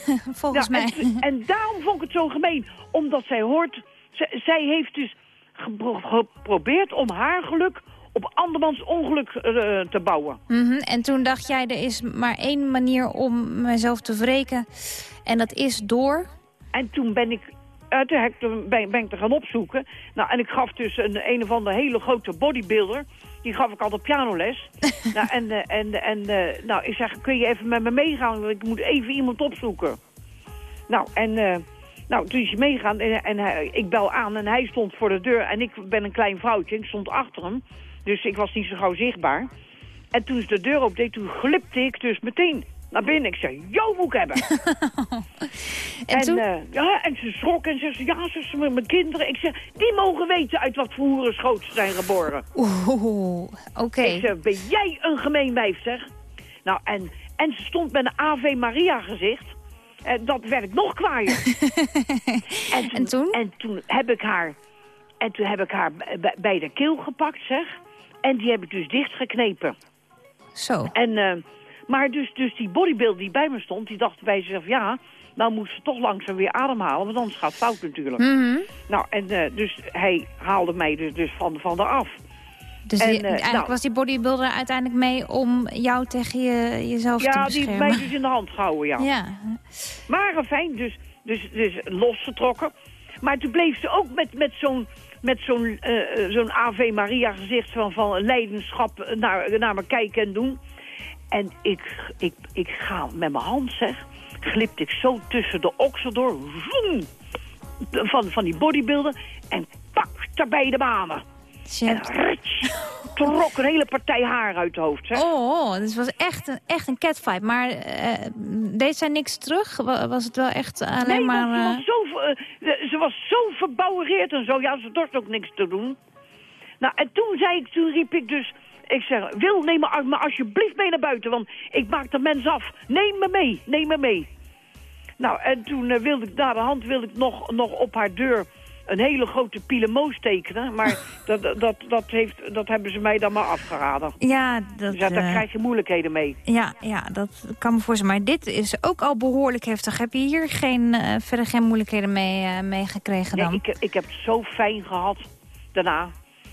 volgens Ja, mij. En, en daarom vond ik het zo gemeen. Omdat zij hoort... zij heeft dus geprobeerd om haar geluk op andermans ongeluk eh, te bouwen. Mhm, En toen dacht jij, er is maar één manier om mezelf te wreken. En dat is door... En toen ben ik, uit de hek, ben, ben ik er gaan opzoeken. Nou, en ik gaf dus een, een of andere hele grote bodybuilder. Die gaf ik altijd pianoles. nou, en eh, en, en eh, nou, ik zeg, kun je even met me meegaan? Want ik moet even iemand opzoeken. Nou, en eh, nou, toen is hij meegegaan en, en hij- ik bel aan en hij stond voor de deur. En ik ben een klein vrouwtje, ik stond achter hem. Dus ik was niet zo gauw zichtbaar. En toen ze de deur opdeed, toen glipte ik dus meteen naar binnen. Ik zei, jou moet ik hebben. En, toen? eh, ja, en ze schrok en ze zei, ja, ze met mijn kinderen. Ik zeg, die mogen weten uit wat voor hoerenschoot ze zijn geboren. Oeh, oké. Ik zeg, ben jij een gemeen wijf, zeg. Nou, en, en ze stond met een Ave Maria gezicht. En dat werd nog kwaaier. en, toen, en toen heb ik haar, en toen heb ik haar bij de keel gepakt, zeg. En die heb ik dus dichtgeknepen. Zo. En, eh, maar dus, dus die bodybuilder die bij me stond, die dacht bij zichzelf, ja, nou moet ze toch langzaam weer ademhalen, want anders gaat het fout natuurlijk. Mhm. Nou, en eh, dus hij haalde mij dus, dus van, van eraf. Dus En, eh, eigenlijk nou- was die bodybuilder uiteindelijk mee om jou tegen je, jezelf te Ja, die beschermen. mij dus in de hand gehouden, ja. Ja. Maar fijn, dus, dus, dus losgetrokken. Maar toen bleef ze ook met, met zo'n met zo'n eh, zo'n Ave Maria gezicht van, van leidenschap naar, naar me kijken en doen. En ik, ik, ik ga met mijn hand, zeg, glipte ik zo tussen de oksen door. Zoem, van, van die bodybuilder. En pak, ter beide banen. En rits, trok een hele partij haar uit het hoofd, zeg. Oh, dus het was echt een, echt een catfight. Maar eh, deed zij niks terug? Wa- Was het wel echt alleen nee, maar... eh, ze, was zo, eh, ze was zo verbouwereerd en zo. Ja, ze dorst ook niks te doen. Nou, en toen zei ik, toen riep ik dus... Ik zeg, Wil, neem me, me alsjeblieft mee naar buiten, want ik maak de mens af. Neem me mee, neem me mee. Nou, en toen eh, wilde ik, naar de hand wilde ik nog, nog op haar deur een hele grote pilemoos tekenen. Maar dat, dat, dat, heeft, dat hebben ze mij dan maar afgeraden. ja, dat, Dus ja, daar eh, krijg je moeilijkheden mee. ja, ja, dat kan me voorstellen. Maar dit is ook al behoorlijk heftig. Heb je hier geen, eh, verder geen moeilijkheden mee, mee gekregen dan? Nee, ik, ik heb het zo fijn gehad daarna.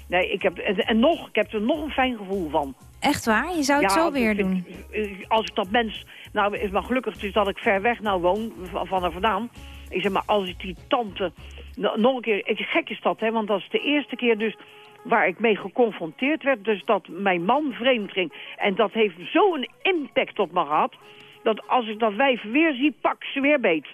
Nee, ik heb, en, nog, ik heb er nog een fijn gevoel van. Echt waar? Je zou het zo weer doen? eh, Als ik dat mens... Nou, is maar gelukkig dus dat ik ver weg nou woon, van, er vandaan. Ik zeg maar, als ik die tante... no- Nog een keer... Ik, gek is dat, hè, want dat is de eerste keer dus waar ik mee geconfronteerd werd. Dus dat mijn man vreemd ging. En dat heeft zo'n impact op me gehad... dat als ik dat wijf weer zie, pak ze weer beet.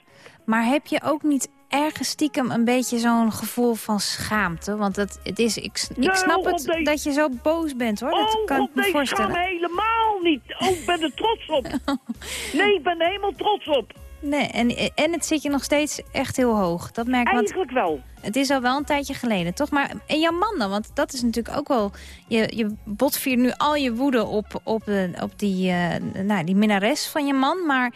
Maar heb je ook niet ergens stiekem een beetje zo'n gevoel van schaamte? Want het, het is, ik, ik Nee, snap het deze- dat je zo boos bent, hoor. Dat oh, kan ik me voorstellen. helemaal niet. Oh, ik ben er trots op. Nee, ik ben er helemaal trots op. Nee, en, en het zit je nog steeds echt heel hoog. Dat merk ik. Eigenlijk wel. Het is al wel een tijdje geleden, toch? Maar en jouw man dan? Want dat is natuurlijk ook wel... Je, je botviert nu al je woede op, op, de, op die, eh, nou, die minnares van je man. Maar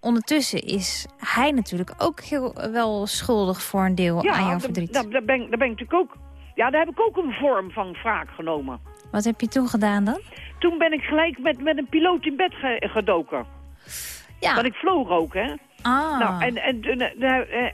ondertussen is hij natuurlijk ook heel, wel schuldig voor een deel aan jouw verdriet. Daar, daar, ben, ik- daar ben ik natuurlijk ook... Ja, daar heb ik ook een vorm van wraak genomen. Wat heb je toen gedaan dan? Toen ben ik gelijk met, met een piloot in bed ge- gedoken. Ja. Want ik vloog ook, hè. Ah. Nou, en, en, en,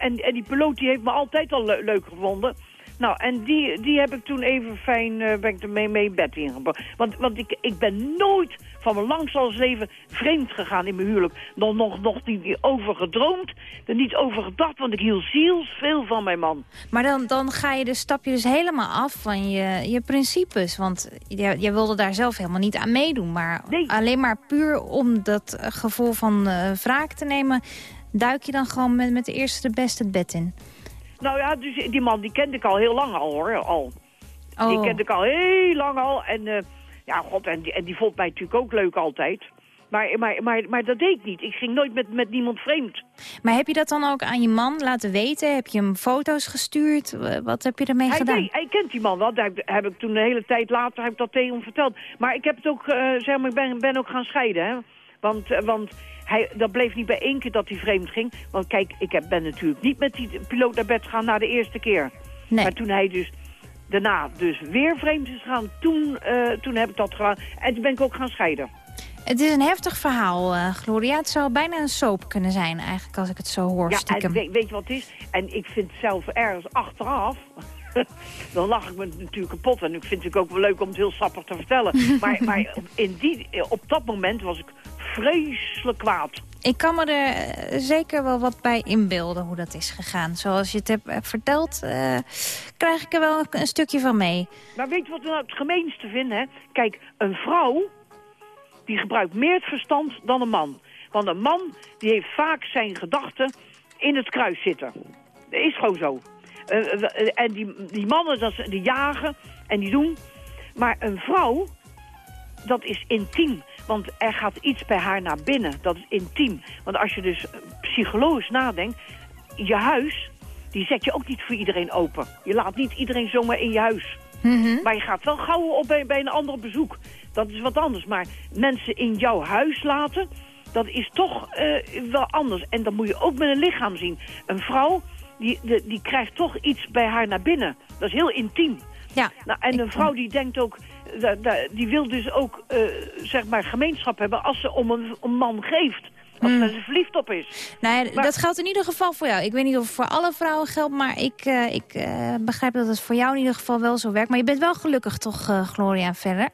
en, en die piloot die heeft me altijd al le- leuk gevonden. Nou, en die, die heb ik toen even fijn, eh, ben ik ermee mee bed ingebracht. Want, want ik, ik ben nooit van mijn langzaams leven vreemd gegaan in mijn huwelijk. Nog, nog, nog niet over gedroomd, er niet over gedacht, want ik hield zielsveel van mijn man. Maar dan, dan ga je dus, stap je dus helemaal af van je, je principes. Want jij, jij wilde daar zelf helemaal niet aan meedoen. Maar alleen maar puur om dat gevoel van eh, wraak te nemen... duik je dan gewoon met, met de eerste de beste het bed in. Nou ja, dus die man die kende ik al heel lang al hoor, al. Die Oh. kende ik al heel lang al. En eh, ja, god, en die, en die vond mij natuurlijk ook leuk altijd. Maar, maar, maar, maar dat deed ik niet. Ik ging nooit met, met niemand vreemd. Maar heb je dat dan ook aan je man laten weten? Heb je hem foto's gestuurd? Wat heb je ermee Hij, gedaan? nee, hij kent die man wel. Daar heb, ik toen de hele tijd later heb ik dat tegen hem verteld. Maar ik heb het ook, eh, zeg maar, ik ben, ben ook gaan scheiden, hè. Want, eh, want hij, dat bleef niet bij één keer dat hij vreemd ging. Want kijk, ik heb, ben natuurlijk niet met die piloot naar bed gegaan na de eerste keer. Nee. Maar toen hij dus daarna dus weer vreemd is gegaan. Toen, eh, toen heb ik dat gedaan. En toen ben ik ook gaan scheiden. Het is een heftig verhaal, eh, Gloria. Het zou bijna een soap kunnen zijn, eigenlijk, als ik het zo hoor Ja, stiekem. en weet, weet je wat het is? En ik vind zelf ergens achteraf... dan lach ik me natuurlijk kapot. En ik vind het ook wel leuk om het heel sappig te vertellen. maar maar in die, op dat moment was ik vreselijk kwaad. Ik kan me er eh, zeker wel wat bij inbeelden hoe dat is gegaan. Zoals je het hebt hebt verteld, eh, krijg ik er wel een, stukje van mee. Maar weet je wat we nou het gemeenste vinden? Hè? Kijk, een vrouw die gebruikt meer het verstand dan een man. Want een man die heeft vaak zijn gedachten in het kruis zitten. Dat is gewoon zo. Eh, eh, en die, die mannen dat, die jagen en die doen. Maar een vrouw, dat is intiem. Want er gaat iets bij haar naar binnen. Dat is intiem. Want als je dus psychologisch nadenkt... je huis, die zet je ook niet voor iedereen open. Je laat niet iedereen zomaar in je huis. Maar je gaat wel gauw op bij, bij een ander bezoek. Dat is wat anders. Maar mensen in jouw huis laten, dat is toch eh, wel anders. En dat moet je ook met een lichaam zien. Een vrouw, die, die, die krijgt toch iets bij haar naar binnen. Dat is heel intiem. Ja, nou, en een vrouw die denkt ook, die wil dus ook eh, zeg maar gemeenschap hebben als ze om een, man geeft. Als ze er verliefd op is. Nou ja, Maar- dat geldt in ieder geval voor jou. Ik weet niet of het voor alle vrouwen geldt, maar ik, eh, ik eh, begrijp dat het voor jou in ieder geval wel zo werkt. Maar je bent wel gelukkig toch, eh, Gloria, verder?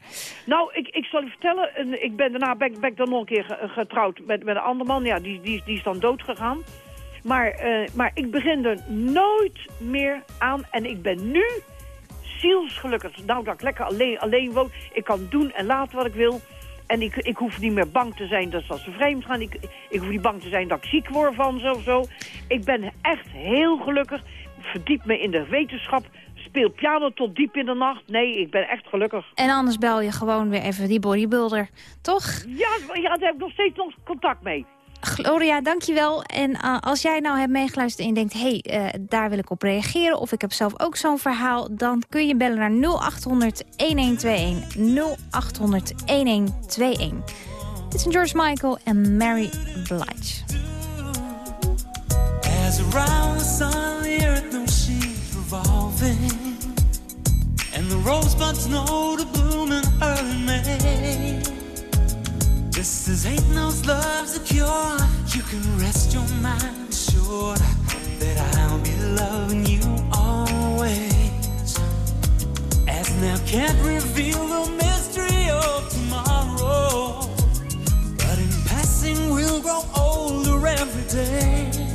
Nou, ik, ik zal je vertellen, en ik ben daarna ben, ben ik dan nog een keer ge- getrouwd met, met een ander man. Ja, die, die, die is dan dood gegaan. Maar, maar ik begin er nooit meer aan en ik ben nu zielsgelukkig. Nou, dat ik lekker alleen, alleen woon. Ik kan doen en laten wat ik wil. En ik, ik hoef niet meer bang te zijn dat als ze vreemd gaan. Ik, ik hoef niet bang te zijn dat ik ziek word van zo of zo. Ik ben echt heel gelukkig. Verdiep me in de wetenschap. Speel piano tot diep in de nacht. Nee, ik ben echt gelukkig. En anders bel je gewoon weer even die bodybuilder, toch? Ja, ja, daar heb ik nog steeds nog contact mee. Gloria, dankjewel. En eh, als jij nou hebt meegeluisterd en je denkt... hé, hey, eh, daar wil ik op reageren... of ik heb zelf ook zo'n verhaal... dan kun je bellen naar 0800-1121. 0800-1121. Dit zijn George Michael en Mary Blige. The May. As hate knows love's a cure, you can rest your mind assured that I'll be loving you always. As now can't reveal the mystery of tomorrow. But in passing, we'll grow older every day.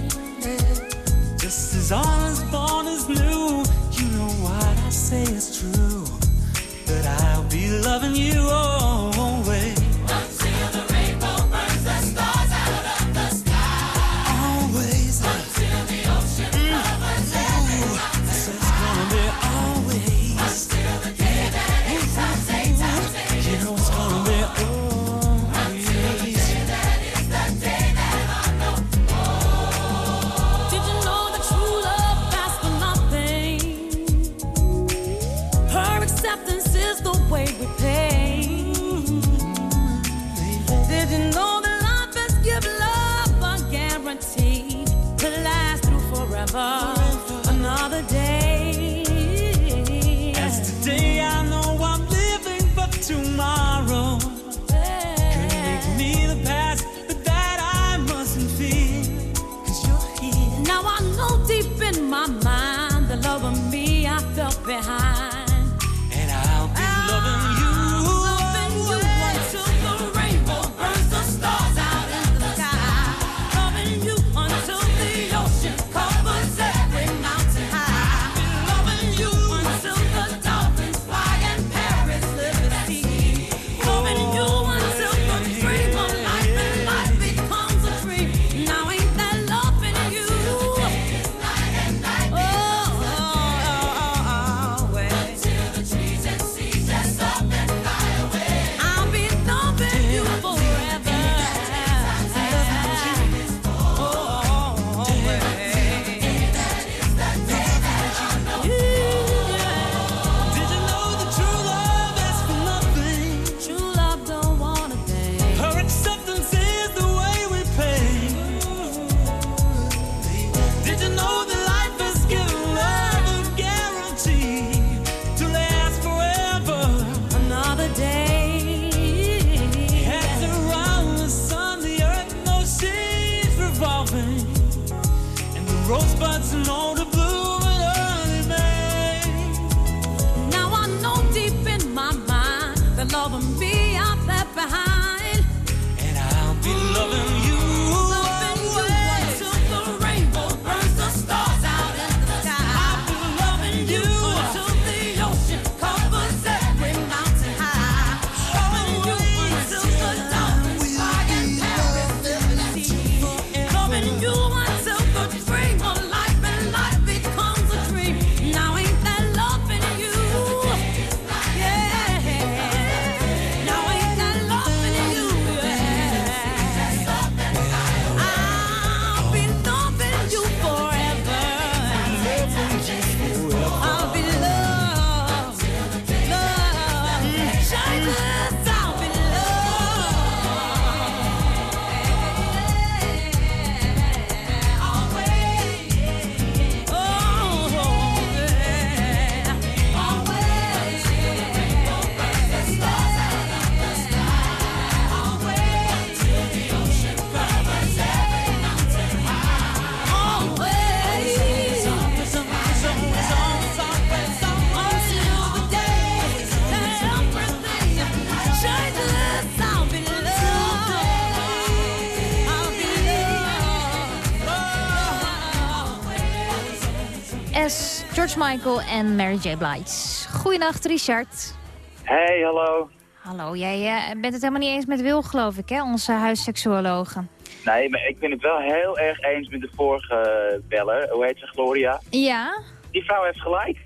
George Michael en Mary J. Blige. Goedenacht, Richard. Hey, hallo. Hallo, jij eh, bent het helemaal niet eens met Wil, geloof ik, hè? Onze huisseksuologe. Nee, maar ik ben het wel heel erg eens met de vorige beller. Hoe heet ze, Gloria? Ja? Die vrouw heeft gelijk.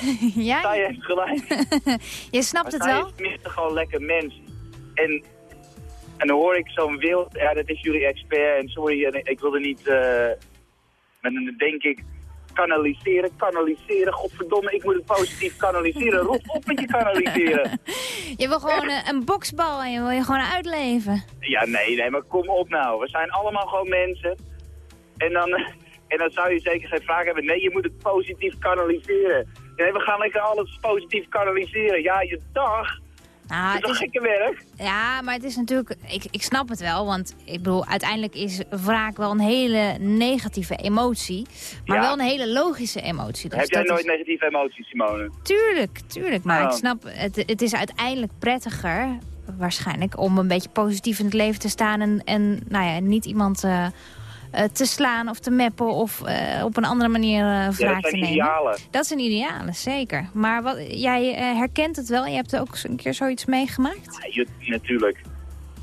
ja? Zij heeft gelijk. Je snapt het zij wel? is tenminste gewoon lekker mens. En, en dan hoor ik zo'n wil, ja, dat is jullie expert. En sorry, en ik wilde niet, eh, maar dan denk ik, kanaliseren, kanaliseren. Godverdomme, ik moet het positief kanaliseren. Rot op met je kanaliseren. Je wil gewoon eh, een boksbal en je wil je gewoon uitleven. Ja, nee, nee, maar kom op nou. We zijn allemaal gewoon mensen. En dan, en dan zou je zeker geen vraag hebben. Nee, je moet het positief kanaliseren. Nee, we gaan lekker alles positief kanaliseren. Ja, je dag. Nou, dat is toch gekke werk? Ja, maar het is natuurlijk... Ik, ik snap het wel, want ik bedoel, uiteindelijk is wraak wel een hele negatieve emotie. Maar Ja. wel een hele logische emotie. Dus Heb jij nooit is- negatieve emoties, Simone? Tuurlijk, tuurlijk. Maar Oh. ik snap, het, het is uiteindelijk prettiger, waarschijnlijk, om een beetje positief in het leven te staan. En, en nou ja, niet iemand eh, te slaan of te meppen of eh, op een andere manier eh wraak Ja, dat te zijn nemen. idealen. Dat zijn idealen, zeker. Maar wat, jij eh, herkent het wel. Je hebt er ook een keer zoiets meegemaakt. Ja, je- natuurlijk.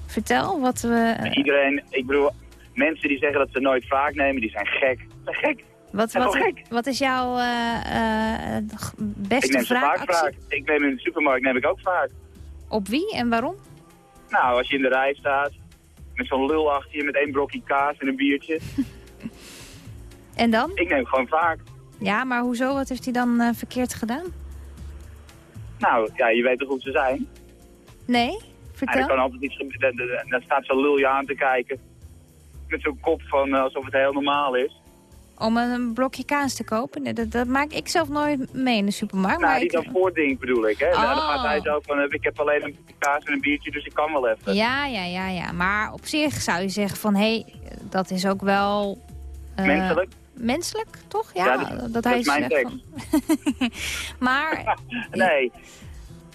Vertel wat we... eh, Iedereen, ik bedoel, mensen die zeggen dat ze nooit wraak nemen, die zijn gek. Ze zijn gek. wat, zijn wat, gek. wat is jouw eh, eh, g- Ik beste neem ze vaak. Ik neem in de supermarkt neem ik ook vaak. Op wie en waarom? Nou, als je in de rij staat, met zo'n lul achter je, met één brokje kaas en een biertje. En dan? Ik neem gewoon vaak. Ja, maar hoezo? Wat heeft hij dan eh, verkeerd gedaan? Nou, ja, je weet toch hoe ze zijn? Nee? En Vertel. er kan altijd iets gebeuren. Dan- staat zo'n lul je aan te kijken. Met zo'n kop van eh, alsof het heel normaal is. Om een blokje kaas te kopen? Dat, dat maak ik zelf nooit mee in de supermarkt. nou, maar die ik, dan voording bedoel ik. Hè? Dan Oh. gaat hij zo van, ik heb alleen een kaas en een biertje, dus ik kan wel even. ja, ja, ja, ja. Maar op zich zou je zeggen van... hé, hey, dat is ook wel... eh, Menselijk. Menselijk, toch? Ja, Ja, dat- dat hij is mijn van- maar, Nee.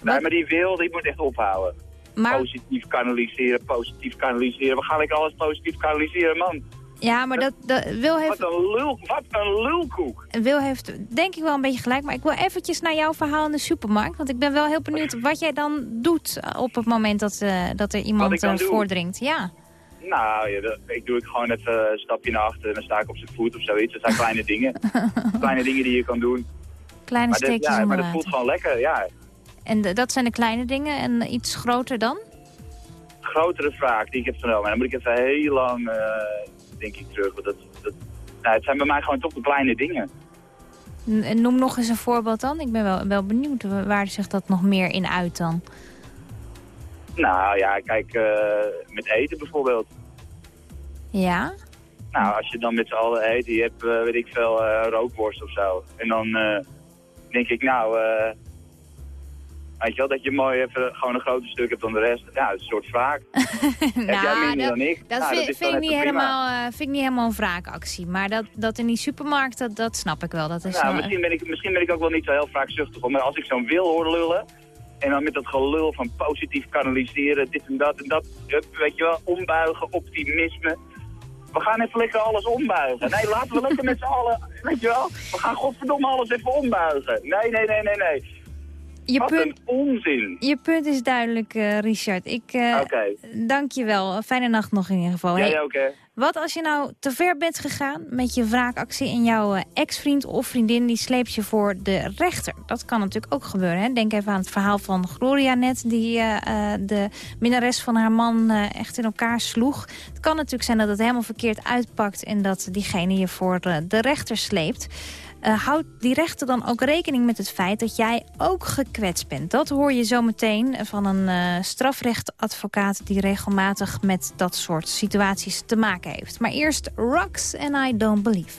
nee, maar die wil, die moet echt ophouden. Maar- Positief kanaliseren, positief kanaliseren. We gaan lekker alles positief kanaliseren, man. Ja, maar dat, dat, Wil, heeft, Wat een lul, wat een lulkoek. Wil heeft denk ik wel een beetje gelijk. Maar ik wil eventjes naar jouw verhaal in de supermarkt. Want ik ben wel heel benieuwd wat jij dan doet op het moment dat, eh, dat er iemand eh, voordringt. Ja. Nou, ja, dat- ik doe ik gewoon even een stapje naar achter en dan sta ik op zijn voet of zoiets. Dat zijn kleine dingen. kleine dingen die je kan doen. Kleine maar dat, steekjes ja, maar dat voelt gewoon lekker, ja. En de- dat zijn de kleine dingen. En iets groter dan? Grotere vraag die ik heb genomen. En dan moet ik even heel lang, eh, denk ik, terug. Dat, dat, nou, het zijn bij mij gewoon toch de kleine dingen. Noem nog eens een voorbeeld dan. Ik ben wel, wel benieuwd. Wa- Waar zich dat nog meer in uit dan? Nou ja, kijk, eh, met eten bijvoorbeeld. Ja? Nou, als je dan met z'n allen eet, je hebt, eh, weet ik veel, eh, rookworst of zo. En dan denk ik, nou, weet je wel, dat je mooi even gewoon een groter stuk hebt dan de rest. Ja, het is een soort wraak. heb jij minder dat, dan ik? dat Nou, vind, ik niet helemaal, eh, vind ik niet helemaal een wraakactie. Maar dat, dat in die supermarkt, dat, dat snap ik wel. Dat is Nou, wel- misschien ben, ik, misschien ben ik ook wel niet zo heel vaak zuchtig om. Maar als ik zo'n wil hoor lullen. En dan met dat gelul van positief kanaliseren, dit en dat en dat. Weet je wel, ombuigen, optimisme. We gaan even lekker alles ombuigen. Nee, laten we lekker met z'n allen, weet je wel. We gaan godverdomme alles even ombuigen. Nee, nee, nee, nee, nee. Je Wat punt- een onzin. Je punt is duidelijk, eh, Richard. Ik eh, dank je wel. Fijne nacht nog in ieder geval. Jij Hey, ook, hè? wat als je nou te ver bent gegaan met je wraakactie... en jouw eh, ex-vriend of vriendin die sleept je voor de rechter? Dat kan natuurlijk ook gebeuren. Hè? Denk even aan het verhaal van Gloria net... die de minnares van haar man echt in elkaar sloeg. Het kan natuurlijk zijn dat het helemaal verkeerd uitpakt... en dat diegene je voor de rechter sleept. Eh houdt die rechter dan ook rekening met het feit dat jij ook gekwetst bent? Dat hoor je zo meteen van een eh, strafrechtadvocaat... die regelmatig met dat soort situaties te maken heeft. Maar eerst Rocks and I Don't Believe.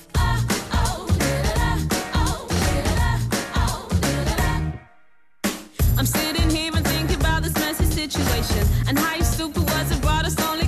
I'm sitting here and thinking about this messy situation and how brought us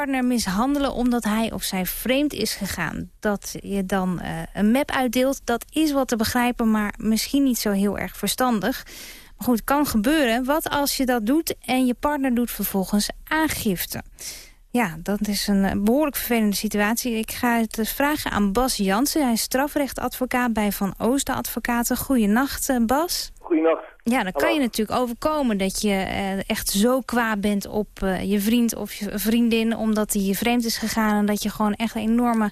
partner mishandelen omdat hij of zij vreemd is gegaan. Dat je dan eh, een map uitdeelt, dat is wat te begrijpen... maar misschien niet zo heel erg verstandig. Maar goed, kan gebeuren. Wat als je dat doet en je partner doet vervolgens aangifte? Ja, dat is een eh, behoorlijk vervelende situatie. Ik ga het eh, vragen aan Bas Jansen. Hij is strafrechtadvocaat bij Van Oosten Advocaten. Goedenacht, Bas. Ja, dan kan je natuurlijk overkomen dat je eh, echt zo kwaad bent op eh, je vriend of je vriendin... omdat hij je vreemd is gegaan en dat je gewoon echt een enorme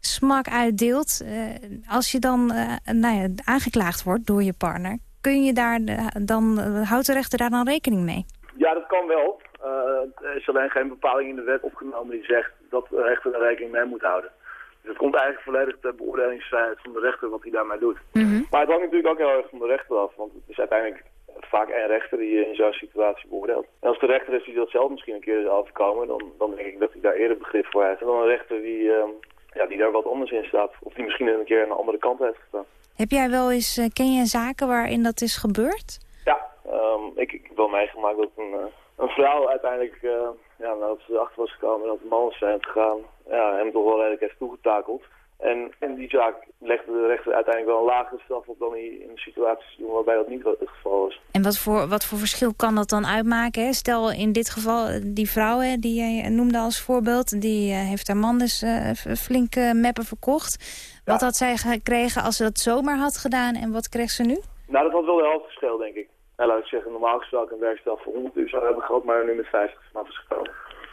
smak uitdeelt. Eh, als je dan nou ja, aangeklaagd wordt door je partner... kun je daar, dan, houdt de rechter daar dan rekening mee? Ja, dat kan wel. Er is alleen geen bepaling in de wet opgenomen die zegt dat de rechter er rekening mee moet houden. Dus het komt eigenlijk volledig ter beoordelingsvrijheid van de rechter wat hij daarmee doet. Maar het hangt natuurlijk ook heel erg van de rechter af, want het is uiteindelijk vaak één rechter die je in zo'n situatie beoordeelt. En als de rechter is die dat zelf misschien een keer is overkomen, dan, dan denk ik dat hij daar eerder begrip voor heeft. En dan een rechter die, ehm, ja, die daar wat anders in staat, of die misschien een keer aan de andere kant heeft gestaan. Heb jij wel eens, eh, ken je zaken waarin dat is gebeurd? Ja, ehm, ik, ik heb wel meegemaakt dat een, eh, een vrouw uiteindelijk, eh, ja, nadat ze erachter was gekomen dat de man was zijn gegaan, ja, hem toch wel redelijk heeft toegetakeld. En in die zaak legde de rechter uiteindelijk wel een lagere straf op dan hij in situaties doen waarbij dat niet het geval was. En wat voor, wat voor verschil kan dat dan uitmaken? Hè? Stel in dit geval die vrouw hè, die jij noemde als voorbeeld... die eh, heeft haar man dus eh, f- flink eh, meppen verkocht. Wat had zij gekregen als ze dat zomaar had gedaan en wat kreeg ze nu? Nou, dat had wel de helft gescheeld, denk ik. Nou, laat ik zeggen, normaal gesproken een werkstraf voor 100 uur zou hebben gehad, maar nu met 50 vanaf is gekomen.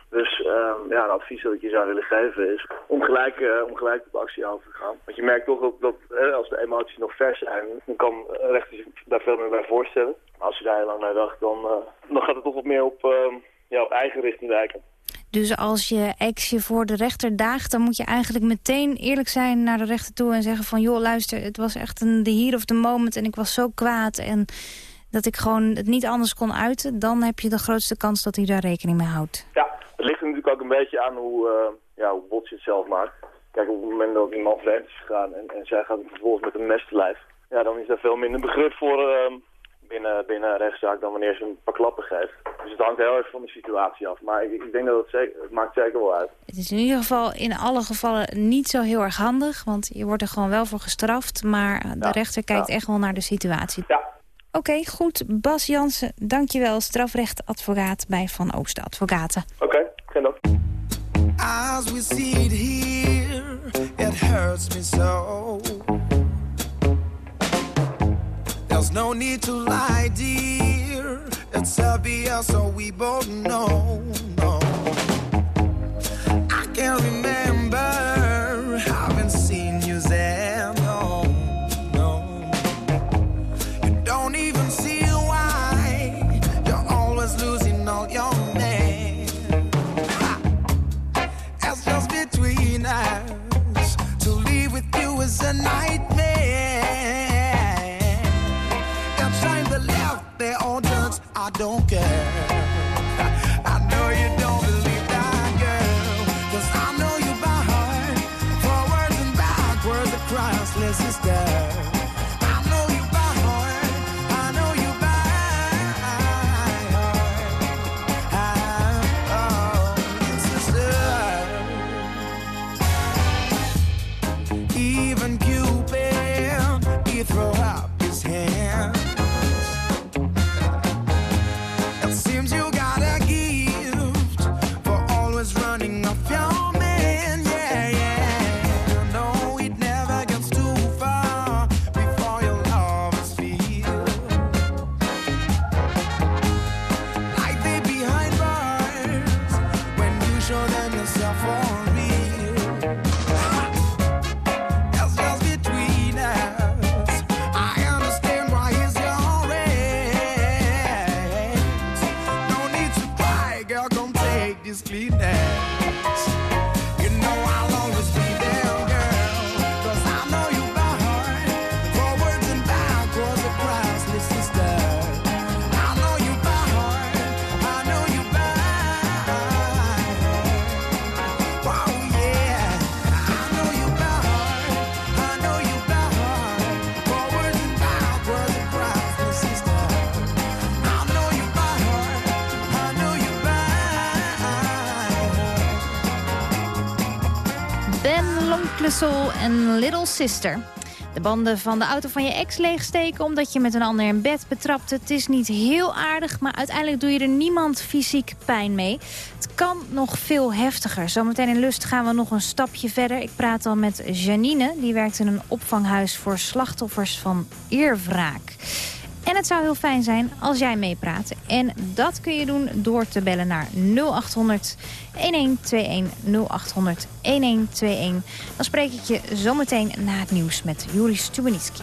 Dus ehm, ja, een advies dat ik je zou willen geven is om gelijk, eh, om gelijk tot actie over te gaan. Want je merkt toch dat, dat eh, als de emoties nog vers zijn, dan kan rechter zich daar veel meer bij voorstellen. Maar als je daar heel lang mee wacht, dan, eh, dan gaat het toch wat meer op, ehm, op eigen richting wijken. Dus als je ex je voor de rechter daagt... dan moet je eigenlijk meteen eerlijk zijn naar de rechter toe... en zeggen van, joh, luister, het was echt een de hier of the moment... en ik was zo kwaad en dat ik gewoon het niet anders kon uiten... dan heb je de grootste kans dat hij daar rekening mee houdt. Ja, het ligt er natuurlijk ook een beetje aan hoe, eh, ja, hoe bot je het zelf maakt. Kijk, op het moment dat die man vreemd is gegaan en, en zij gaat hem vervolgens met een mes te lijf... ja, dan is daar veel minder begrip voor ehm, binnen, binnen een rechtszaak dan wanneer ze een paar klappen geeft. Dus het hangt heel erg van de situatie af. Maar ik, ik denk dat het, zeker, het maakt zeker wel uit. Het is in ieder geval in alle gevallen niet zo heel erg handig... want je wordt er gewoon wel voor gestraft... maar de rechter kijkt echt wel naar de situatie. Ja. Oké, goed. Bas Jansen, dankjewel. Strafrechtadvocaat bij Van Oosten Advocaten. Oké, geen dank. As we see it here, it hurts me so. There's no need to lie, dear. It's obvious, so we both know. No. I can't remember with you is a nightmare. You're trying to left there all drugs, I don't care. En Little Sister. De banden van de auto van je ex leegsteken omdat je met een ander in bed betrapt. Het is niet heel aardig, maar uiteindelijk doe je er niemand fysiek pijn mee. Het kan nog veel heftiger. Zometeen in Lust gaan we nog een stapje verder. Ik praat al met Janine, die werkt in een opvanghuis voor slachtoffers van eerwraak. En het zou heel fijn zijn als jij meepraat. En dat kun je doen door te bellen naar 0800 1121 0800 1121. Dan spreek ik je zometeen na het nieuws met Juri Stubenitski.